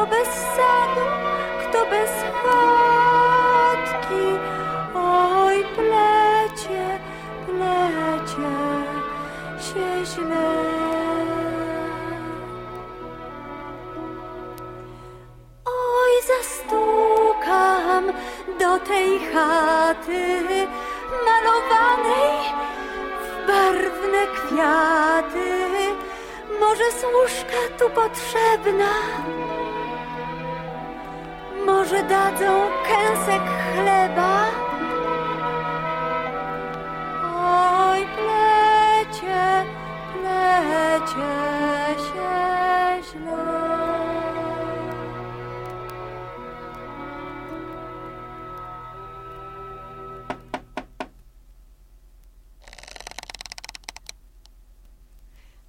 kto bez sadu, kto bez chatki. Oj, plecie, plecie się źle. Oj, zastukam do tej chaty malowanej w barwne kwiaty. Może służka tu potrzebna, może dadzą kęsek chleba. Oj, plecie, plecie się źle.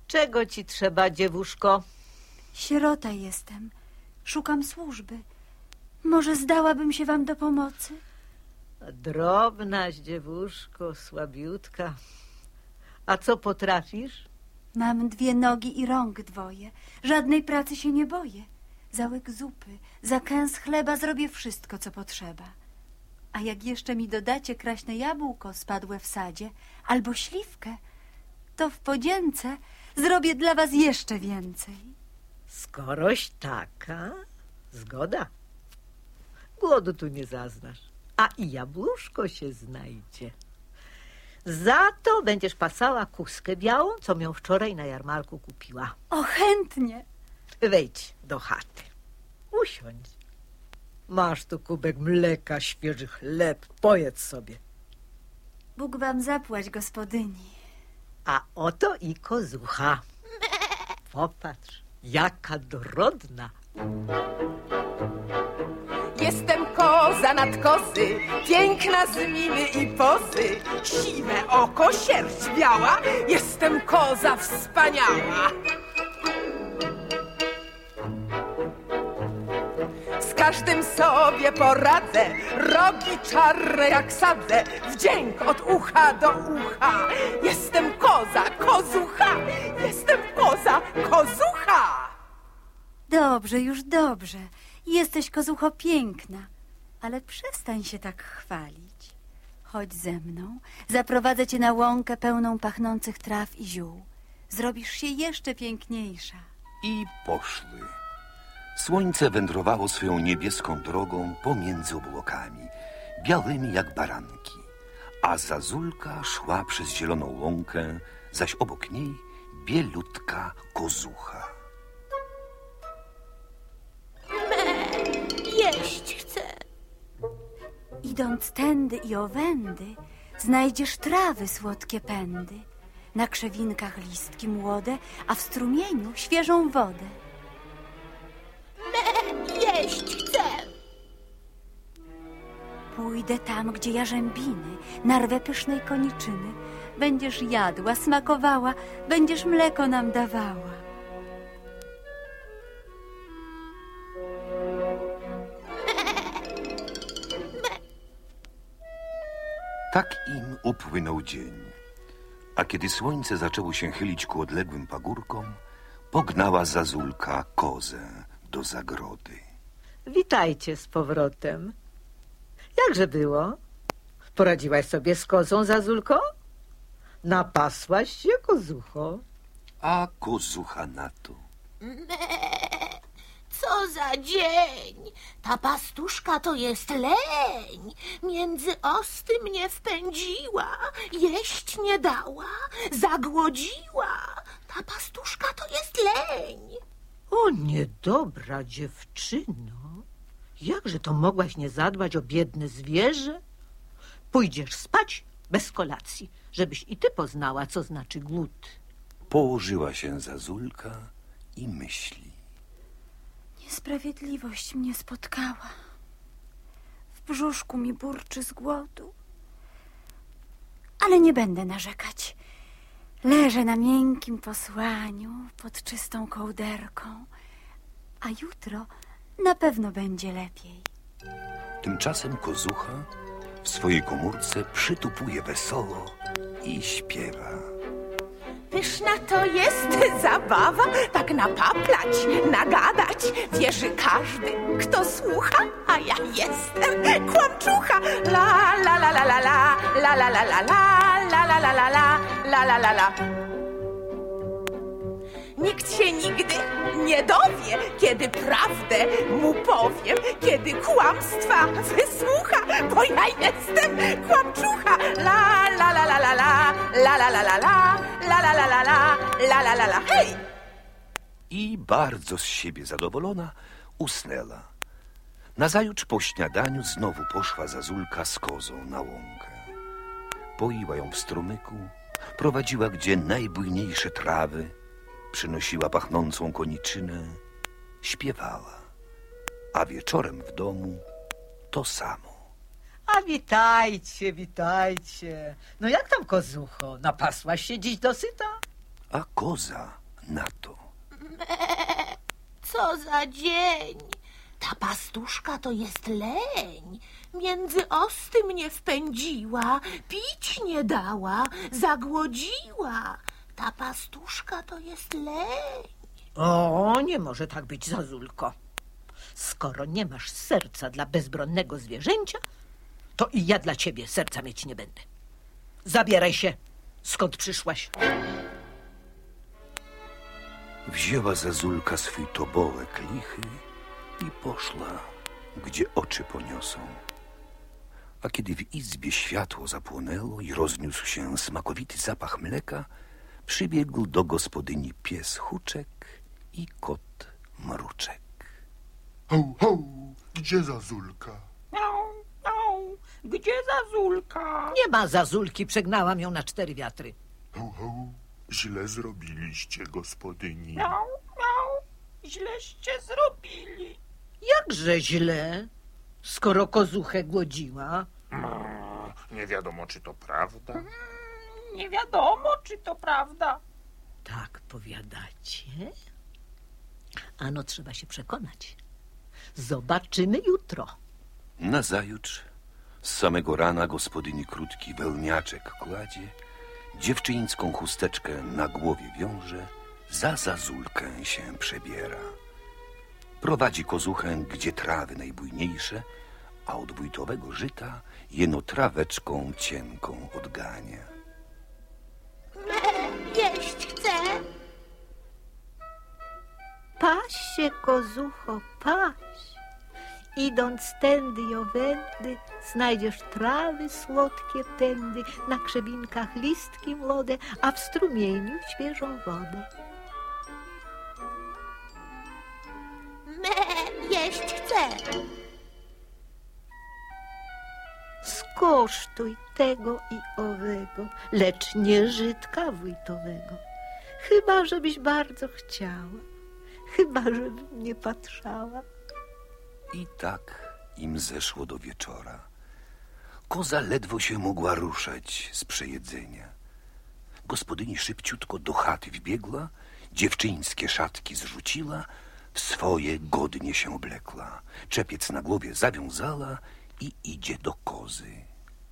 Czego ci trzeba, dziewuszko? Sierota jestem. Szukam służby. Może zdałabym się wam do pomocy? Drobnaś, dziewuszko, słabiutka. A co potrafisz? Mam dwie nogi i rąk dwoje. Żadnej pracy się nie boję. Za łyk zupy, za kęs chleba zrobię wszystko, co potrzeba. A jak jeszcze mi dodacie kraśne jabłko spadłe w sadzie albo śliwkę, to w podzięce zrobię dla was jeszcze więcej. Skoroś taka, zgoda. Głodu tu nie zaznasz, a i jabłuszko się znajdzie. Za to będziesz pasała kuskę białą, co mią wczoraj na jarmarku kupiła. O, chętnie. Wejdź do chaty. Usiądź. Masz tu kubek mleka, świeży chleb. Pojedz sobie. Bóg wam zapłać, gospodyni. A oto i kozucha. Popatrz, jaka dorodna. Jestem koza nad kozy, piękna z miny i pozy, siwe oko, sierść biała, jestem koza wspaniała. Z każdym sobie poradzę, rogi czarne jak sadzę, wdzięk od ucha do ucha. Jestem koza, kozucha, jestem koza, kozucha. Dobrze, już dobrze. Jesteś kozucho piękna, ale przestań się tak chwalić. Chodź ze mną, zaprowadzę cię na łąkę pełną pachnących traw i ziół. Zrobisz się jeszcze piękniejsza. I poszły. Słońce wędrowało swoją niebieską drogą pomiędzy obłokami, białymi jak baranki, a Zazulka szła przez zieloną łąkę, zaś obok niej bielutka kozucha. Idąc tędy i owędy, znajdziesz trawy słodkie pędy. Na krzewinkach listki młode, a w strumieniu świeżą wodę. Jeść chcę. Pójdę tam, gdzie jarzębiny, narwę pysznej koniczyny. Będziesz jadła, smakowała, będziesz mleko nam dawała. Tak im upłynął dzień. A kiedy słońce zaczęło się chylić ku odległym pagórkom, pognała Zazulka kozę do zagrody. Witajcie z powrotem. Jakże było? Poradziłaś sobie z kozą, Zazulko? Napasłaś się, kozucho? A kozucha na to. Co za dzień! Ta pastuszka to jest leń. Między osty mnie wpędziła, jeść nie dała, zagłodziła. Ta pastuszka to jest leń. O, niedobra dziewczyno. Jakże to mogłaś nie zadbać o biedne zwierzę? Pójdziesz spać bez kolacji, żebyś i ty poznała, co znaczy głód. Położyła się Zazulka i myśli. Niesprawiedliwość mnie spotkała. W brzuszku mi burczy z głodu. Ale nie będę narzekać. Leżę na miękkim posłaniu pod czystą kołderką, a jutro na pewno będzie lepiej. Tymczasem kozucha w swojej komórce przytupuje wesoło i śpiewa. Pyszna to jest zabawa, tak napaplać, nagadać. Wierzy każdy, kto słucha, a ja jestem kłamczucha. La la la la la la, la la la la la, la la la la la, la la la la. Nikt się nigdy nie dowie, kiedy prawdę mu powiem, kiedy kłamstwa wysłucha, bo ja jestem kłamczucha. La la la la la la, la la la la la, la la la la la, la la la la, hej! I bardzo z siebie zadowolona usnęła. Nazajutrz po śniadaniu znowu poszła Zazulka z kozą na łąkę. Poiła ją w strumyku, prowadziła gdzie najbujniejsze trawy, przynosiła pachnącą koniczynę, śpiewała. A wieczorem w domu to samo. A witajcie, witajcie. No jak tam, kozucho? Napasłaś się dziś dosyta? A koza na to. Co za dzień! Ta pastuszka to jest leń. Między osty mnie wpędziła, pić nie dała, zagłodziła. Ta pastuszka to jest leń. O, nie może tak być, Zazulko. Skoro nie masz serca dla bezbronnego zwierzęcia, to i ja dla ciebie serca mieć nie będę. Zabieraj się, skąd przyszłaś. Wzięła Zazulka swój tobołek lichy i poszła, gdzie oczy poniosą. A kiedy w izbie światło zapłonęło i rozniósł się smakowity zapach mleka, przybiegł do gospodyni pies Huczek i kot Mruczek. Ho, ho, gdzie Zazulka? Miau, miau, gdzie Zazulka? Nie ma Zazulki, przegnałam ją na cztery wiatry. Ho, ho, źle zrobiliście, gospodyni. Miau, miau, źleście zrobili. Jakże źle, skoro kozuchę głodziła. A, nie wiadomo, czy to prawda. Nie wiadomo, czy to prawda. Tak powiadacie? Ano trzeba się przekonać. Zobaczymy jutro. Nazajutrz, z samego rana gospodyni krótki wełniaczek kładzie, dziewczyńską chusteczkę na głowie wiąże, za Zazulkę się przebiera. Prowadzi kozuchę, gdzie trawy najbujniejsze, a od wójtowego żyta jeno traweczką cienką odgania. Paś się, kozucho, paś. Idąc tędy i owędy, znajdziesz trawy słodkie tędy, na krzewinkach listki młode, a w strumieniu świeżą wodę. Me, jeść chcę. Skosztuj tego i owego, lecz nie żydka wójtowego. Chyba, żebyś bardzo chciała, chyba, żebym nie patrzała. I tak im zeszło do wieczora. Koza ledwo się mogła ruszać z przejedzenia. Gospodyni szybciutko do chaty wbiegła, dziewczyńskie szatki zrzuciła, w swoje godnie się oblekła, czepiec na głowie zawiązała i idzie do kozy.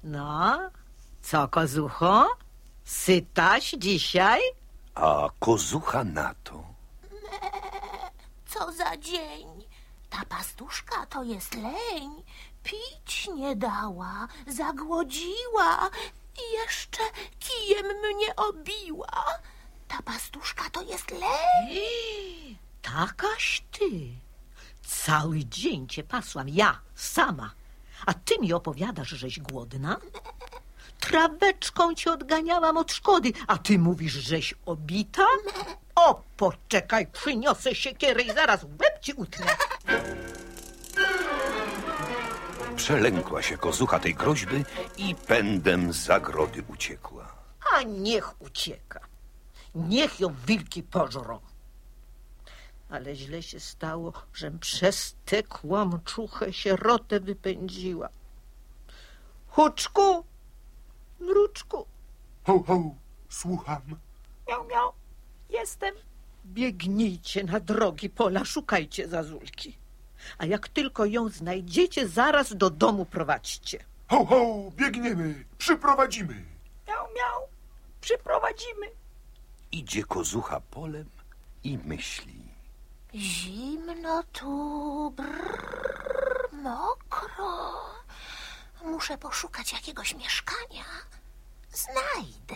No, co, kozucho? Sytaś dzisiaj? A kozucha na to. Co za dzień! Ta pastuszka to jest leń. Pić nie dała, zagłodziła i jeszcze kijem mnie obiła. Ta pastuszka to jest leń. Takaś ty. Cały dzień cię pasłam, ja, sama. A ty mi opowiadasz, żeś głodna? Traweczką cię odganiałam od szkody, a ty mówisz, żeś obita? O, poczekaj, przyniosę siekierę i zaraz łeb ci utnę. Przelękła się kozucha tej groźby i pędem z zagrody uciekła. A niech ucieka. Niech ją wilki pożrą. Ale źle się stało, żem przez tę kłamczuchę sierotę wypędziła. Huczku, mruczku, Ho, ho, słucham. Miau, miau, jestem. biegnijcie na drogi pola, szukajcie Zazulki. A jak tylko ją znajdziecie, zaraz do domu prowadźcie. Ho, ho, biegniemy, przyprowadzimy. Miał, miał. Przyprowadzimy. Idzie kozucha polem i myśli. Zimno tu, brrr, mokro. Muszę poszukać jakiegoś mieszkania. Znajdę.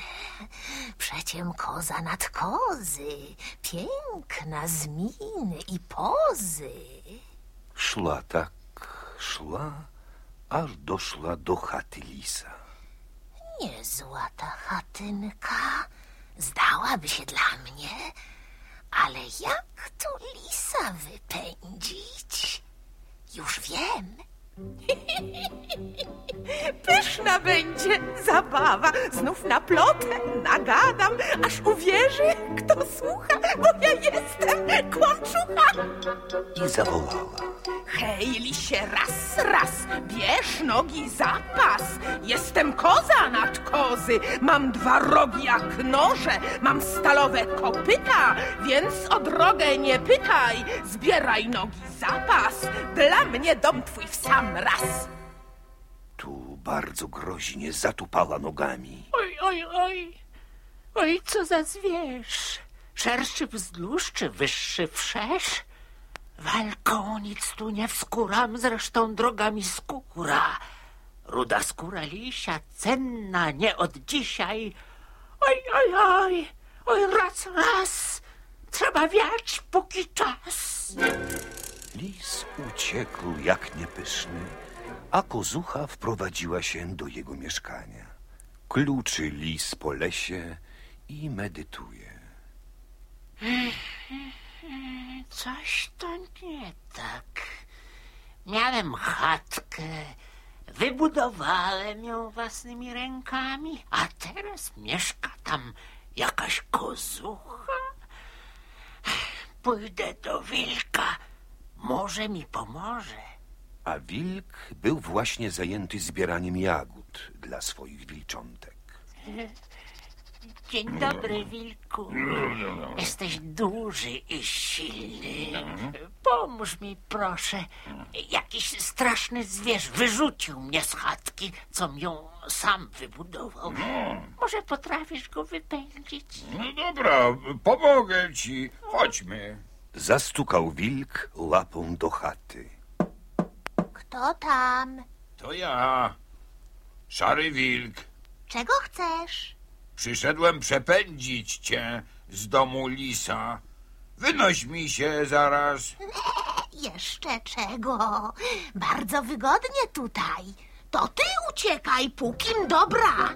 Przeciem koza nad kozy. Piękna z miny i pozy. Szła tak, szła, aż doszła do chaty lisa. Niezła ta chatynka. Zdałaby się dla mnie. Ale jak tu lisa wypędzić? Już wiem. Pyszna będzie zabawa. Znów na plotę nagadam, aż uwierzy, kto słucha, bo ja jestem kłamczucha. I zawołała. Hej, lisie, raz, raz, bierz nogi za pas. Jestem koza nad kozy, mam dwa rogi jak noże, mam stalowe kopyta, więc o drogę nie pytaj. Zbieraj nogi za pas, dla mnie dom twój w sam raz. Tu bardzo groźnie zatupała nogami. Oj, oj, oj. Oj, co za zwierz. Szerszy wzdłuż, czy wyższy wszerz? Walką nic tu nie wskóram, zresztą droga mi skóra. Ruda skóra lisia, cenna nie od dzisiaj. Oj, oj, oj, oj, raz, raz. Trzeba wiać, póki czas. Lis uciekł jak niepyszny, a kozucha wprowadziła się do jego mieszkania. Kluczy lis po lesie i medytuje. Coś to nie tak. Miałem chatkę, wybudowałem ją własnymi rękami, a teraz mieszka tam jakaś kozucha. Pójdę do wilka, może mi pomoże. A wilk był właśnie zajęty zbieraniem jagód dla swoich wilczątek. Dzień dobry, wilku. Jesteś duży i silny. Pomóż mi, proszę. Jakiś straszny zwierz wyrzucił mnie z chatki, com ją sam wybudował. Może potrafisz go wypędzić? No dobra, pomogę ci. Chodźmy. Zastukał wilk łapą do chaty. Kto tam? To ja, szary wilk. Czego chcesz? Przyszedłem przepędzić cię z domu lisa. Wynoś mi się zaraz. Jeszcze czego? Bardzo wygodnie tutaj. To ty uciekaj, pókim dobra.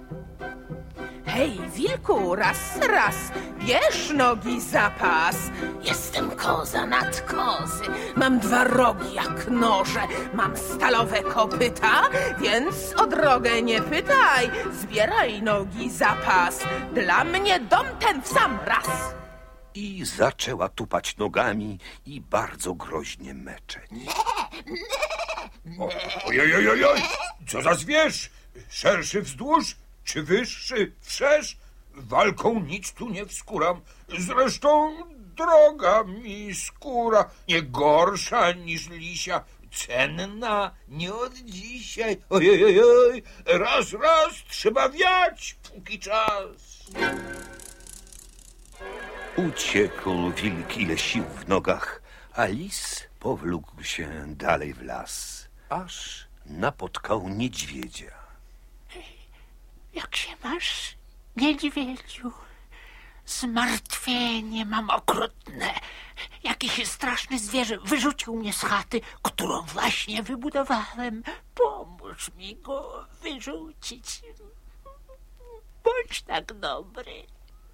Hej, wilku, raz, raz, bierz nogi za pas. Jestem koza nad kozy, mam dwa rogi jak noże, mam stalowe kopyta, więc o drogę nie pytaj. Zbieraj nogi za pas, dla mnie dom ten w sam raz. I zaczęła tupać nogami i bardzo groźnie meczeć. Ojej, ojej, ojej, co za zwierz? Szerszy wzdłuż, czy wyższy wszerz? Walką nic tu nie wskóram. Zresztą droga mi skóra, nie gorsza niż lisia. Cenna nie od dzisiaj. Ojej, ojej, raz, raz, trzeba wiać, póki czas. Uciekł wilk ile sił w nogach, a lis powlókł się dalej w las, aż napotkał niedźwiedzia. Jak się masz, niedźwiedziu? Zmartwienie mam okrutne. Jakiś straszny zwierzę wyrzucił mnie z chaty, którą właśnie wybudowałem. Pomóż mi go wyrzucić. Bądź tak dobry.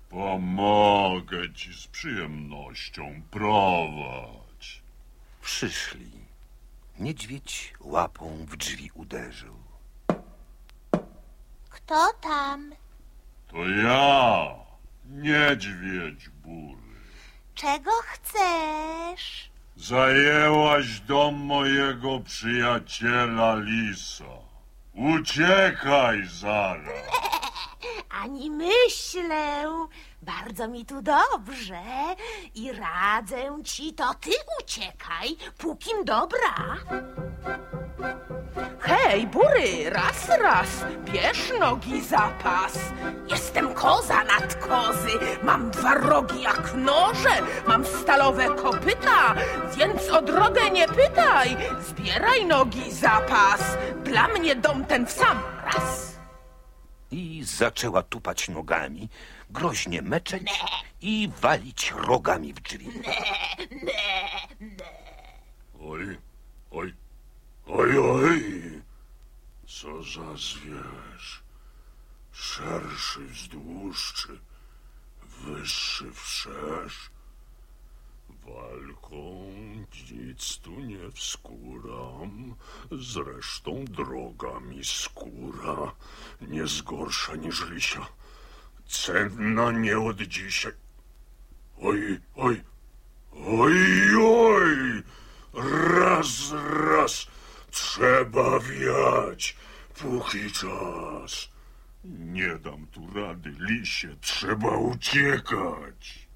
Pomogę ci z przyjemnością prowadź. Przyszli. Niedźwiedź łapą w drzwi uderzył. Kto tam? To ja, niedźwiedź bury. Czego chcesz? Zajęłaś dom mojego przyjaciela lisa. Uciekaj zaraz. Ani myślę. Bardzo mi tu dobrze i radzę ci, to ty uciekaj, pókim dobra. Hej, bury, raz, raz, bierz nogi za pas. Jestem koza nad kozy, mam dwa rogi jak noże, mam stalowe kopyta, więc o drogę nie pytaj. Zbieraj nogi za pas, dla mnie dom ten w sam raz. I zaczęła tupać nogami, groźnie meczeć i walić rogami w drzwi. Oj, oj, oj, oj. Co za zwierz. Szerszy wzdłuż czy wyższy wszerz. Walką nic tu nie wskóram, zresztą droga mi skóra nie zgorsza niż lisia. Cenna nie od dzisiaj. Oj, oj, oj, oj, raz, raz, trzeba wiać, póki czas. Nie dam tu rady, lisie, trzeba uciekać.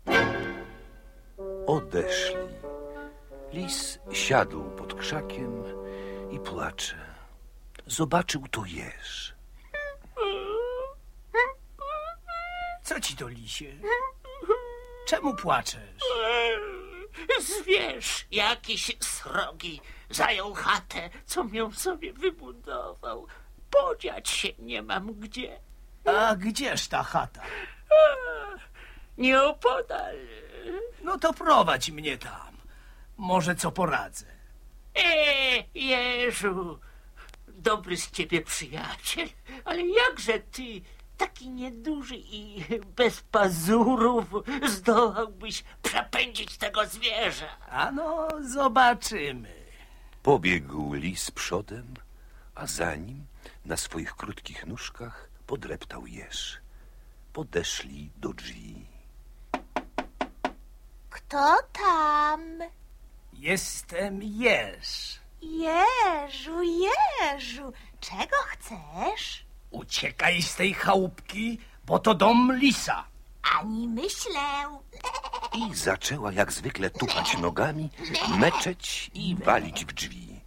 Odeszli. Lis siadł pod krzakiem i płacze. Zobaczył to jeż. Co ci to, lisie? Czemu płaczesz? Zwierz jakiś srogi zajął chatę, co miał sobie wybudował. Podziać się nie mam gdzie. A gdzież ta chata? Nieopodal. No to prowadź mnie tam. Może co poradzę. E, Jeżu, dobry z ciebie przyjaciel, ale jakże ty, taki nieduży i bez pazurów, zdołałbyś przepędzić tego zwierza? A no, zobaczymy. Pobiegł lis przodem, a za nim na swoich krótkich nóżkach podreptał jeż. Podeszli do drzwi. Kto tam? Jestem jeż. Jeżu, Jeżu, czego chcesz? Uciekaj z tej chałupki, bo to dom lisa. Ani myślę. I zaczęła jak zwykle tupać nogami, meczeć i walić w drzwi.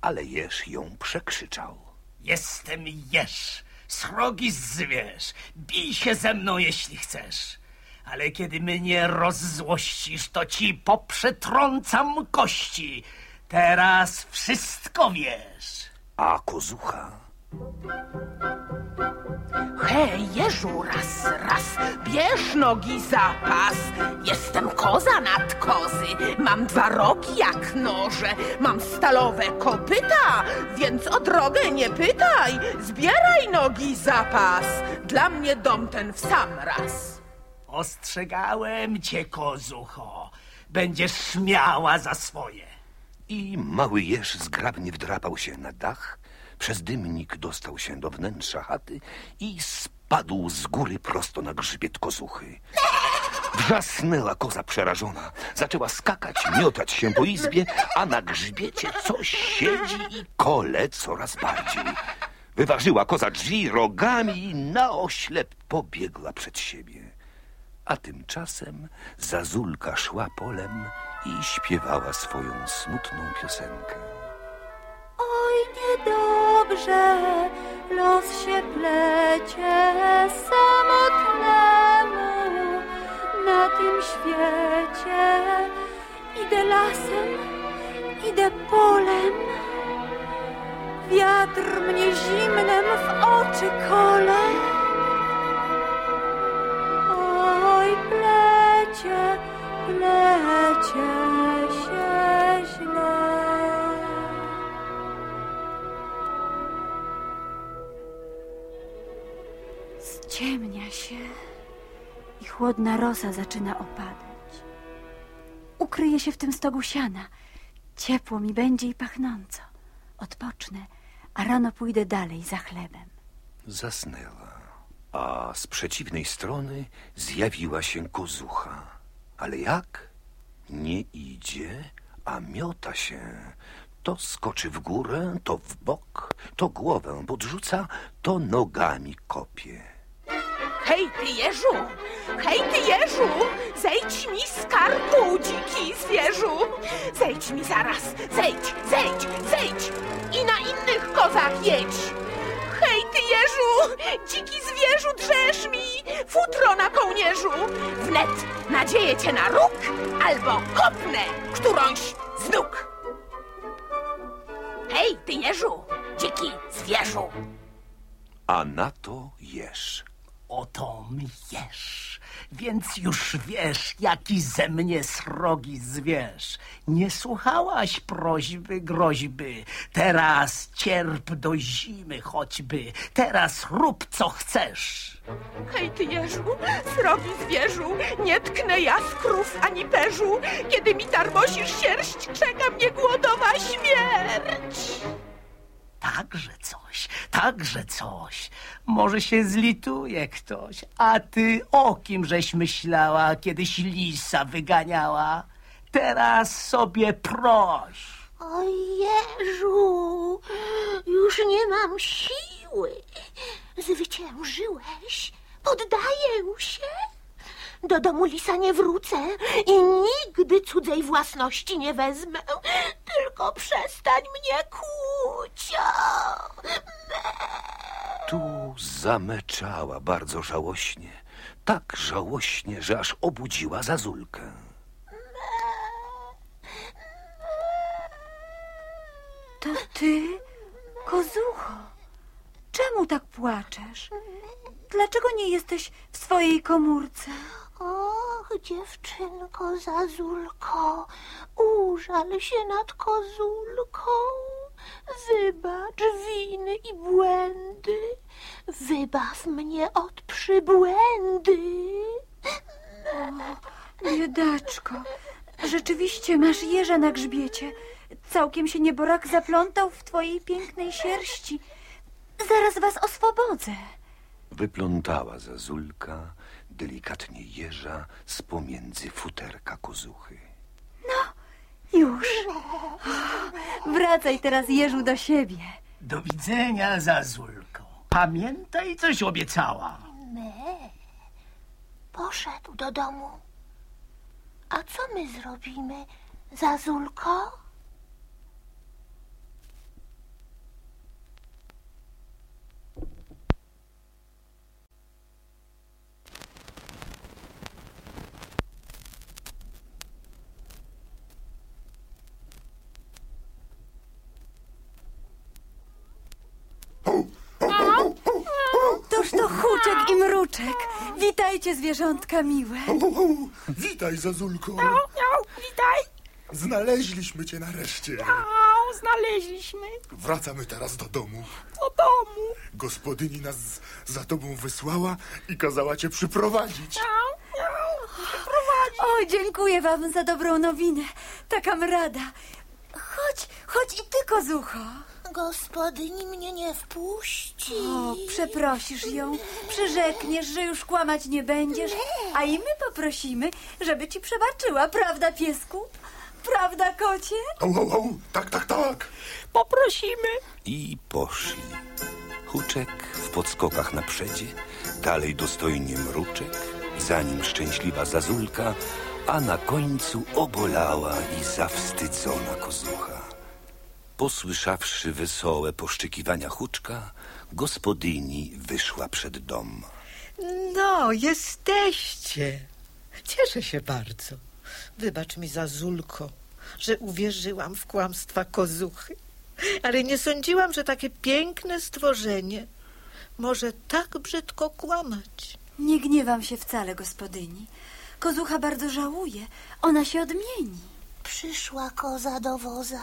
Ale jeż ją przekrzyczał. Jestem jeż, srogi zwierz. Bij się ze mną, jeśli chcesz. Ale kiedy mnie rozzłościsz, to ci poprzetrącam kości. Teraz wszystko wiesz. A kozucha Hej, jeżu, raz, raz, bierz nogi za pas. Jestem koza nad kozy, mam dwa rogi jak noże, mam stalowe kopyta, więc o drogę nie pytaj. Zbieraj nogi za pas, dla mnie dom ten w sam raz. Ostrzegałem cię, kozucho. Będziesz śmiała za swoje. I mały jeż zgrabnie wdrapał się na dach, przez dymnik dostał się do wnętrza chaty i spadł z góry prosto na grzbiet kozuchy. Wrzasnęła koza przerażona. Zaczęła skakać, miotać się po izbie, a na grzbiecie coś siedzi i kole coraz bardziej. Wyważyła koza drzwi rogami i na oślep pobiegła przed siebie. A tymczasem Zazulka szła polem i śpiewała swoją smutną piosenkę. Niedobrze, los się plecie samotnemu na tym świecie. Idę lasem, idę polem, wiatr mnie zimnem w oczy kole. Oj, plecie, plecie Ściemnia się i chłodna rosa zaczyna opadać. Ukryję się w tym stogu siana. Ciepło mi będzie i pachnąco. Odpocznę, a rano pójdę dalej za chlebem. Zasnęła, a z przeciwnej strony zjawiła się kozucha. Ale jak? Nie idzie, a miota się. To skoczy w górę, to w bok, to głowę podrzuca, to nogami kopie. Hej, ty jeżu! Hej, ty jeżu! Zejdź mi z karku, dziki zwierzu! Zejdź mi zaraz! Zejdź, zejdź, zejdź! I na innych kozach jedź! Hej, ty jeżu! Dziki zwierzu, drzesz mi! Futro na kołnierzu! Wnet nadzieję cię na róg, albo kopnę którąś z nóg! Hej, ty jeżu! Dziki zwierzu! A na to jesz. Oto jesz, więc już wiesz, jaki ze mnie srogi zwierz. Nie słuchałaś prośby, groźby. Teraz cierp do zimy choćby. Teraz rób co chcesz. Hej, ty jeżu, srogi zwierzu, nie tknę jaskrów ani perzu. Kiedy mi tarmosisz sierść, czeka mnie głodowa śmierć. Także coś, także coś. Może się zlituje ktoś. A ty o kim żeś myślała, kiedyś lisa wyganiała? Teraz sobie proś. O Jeżu, już nie mam siły. Zwyciężyłeś, poddaję się. Do domu lisa nie wrócę i nigdy cudzej własności nie wezmę. Tylko przestań mnie Tu zameczała bardzo żałośnie. Tak żałośnie, że aż obudziła Zazulkę. To ty, kozucho. Czemu tak płaczesz? Dlaczego nie jesteś w swojej komórce? Och, dziewczynko Zazulko, użal się nad kozulką. Wybacz winy i błędy, wybaw mnie od przybłędy. Biedaczko, rzeczywiście masz jeża na grzbiecie. Całkiem się nieborak zaplątał w twojej pięknej sierści. Zaraz was oswobodzę. Wyplątała Zazulka delikatnie jeża z pomiędzy futerka kozuchy. Już. Wracaj teraz, jeżu, do siebie. Do widzenia, Zazulko. Pamiętaj, coś obiecała. Poszedł do domu. A co my zrobimy, Zazulko? Toż to Witajcie, zwierzątka miłe. Witaj, Zazulko. Miau, miau, witaj. Znaleźliśmy cię nareszcie. Miau, znaleźliśmy Wracamy teraz do domu. do domu. Gospodyni nas za tobą wysłała i kazała cię przyprowadzić. Miau, miau, przyprowadzi. O, dziękuję wam za dobrą nowinę. Takam rada. Chodź, chodź i ty, kozucho. Gospodyni mnie nie wpuści. O, przeprosisz ją, przyrzekniesz, że już kłamać nie będziesz, a i my poprosimy, żeby ci przebaczyła, prawda, piesku? Prawda, kocie? Au, au, au. Tak, tak, tak. Poprosimy. I poszli. Huczek w podskokach na przedzie, dalej dostojnie mruczek, za nim szczęśliwa Zazulka, a na końcu obolała i zawstydzona kozucha. Posłyszawszy wesołe poszczykiwania Huczka, gospodyni wyszła przed dom. No, jesteście. Cieszę się bardzo. Wybacz mi, Zazulko, że uwierzyłam w kłamstwa kozuchy. Ale nie sądziłam, że takie piękne stworzenie może tak brzydko kłamać. Nie gniewam się wcale, gospodyni. Kozucha bardzo żałuje. Ona się odmieni. Przyszła koza do woza,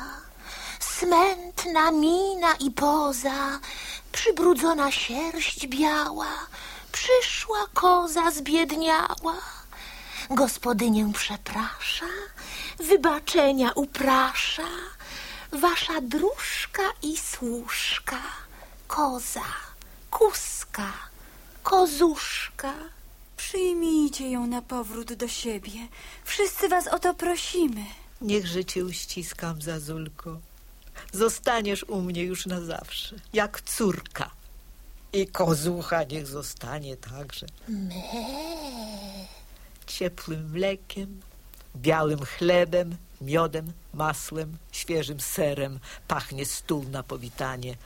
smętna mina i poza, przybrudzona sierść biała, przyszła koza zbiedniała. Gospodynię przeprasza, wybaczenia uprasza, wasza dróżka i służka, koza, kuska, kozuszka. Przyjmijcie ją na powrót do siebie. Wszyscy was o to prosimy. Niechże cię uściskam, Zazulko. Zostaniesz u mnie już na zawsze, jak córka. I kozucha niech zostanie także. Ciepłym mlekiem, białym chlebem, miodem, masłem, świeżym serem pachnie stół na powitanie,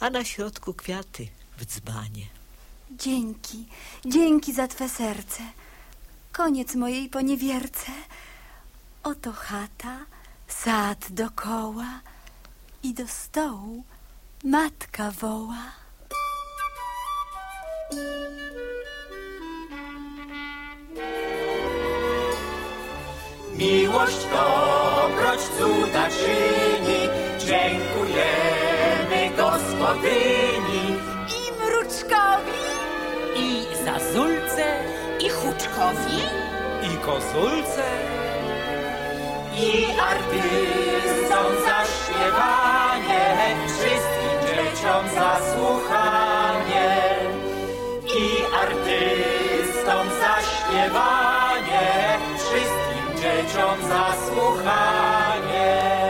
a na środku kwiaty w dzbanie. Dzięki, dzięki za twe serce. Koniec mojej poniewierce. Oto chata, sad dokoła i do stołu matka woła. Miłość dobroć cuda czyni, dziękujemy gospodyni. I mruczkowi, I Zazulce, I Huczkowi, I kozulce, i artystom za śpiewanie, wszystkim dzieciom za słuchanie. I artystom za śpiewanie, wszystkim dzieciom za słuchanie.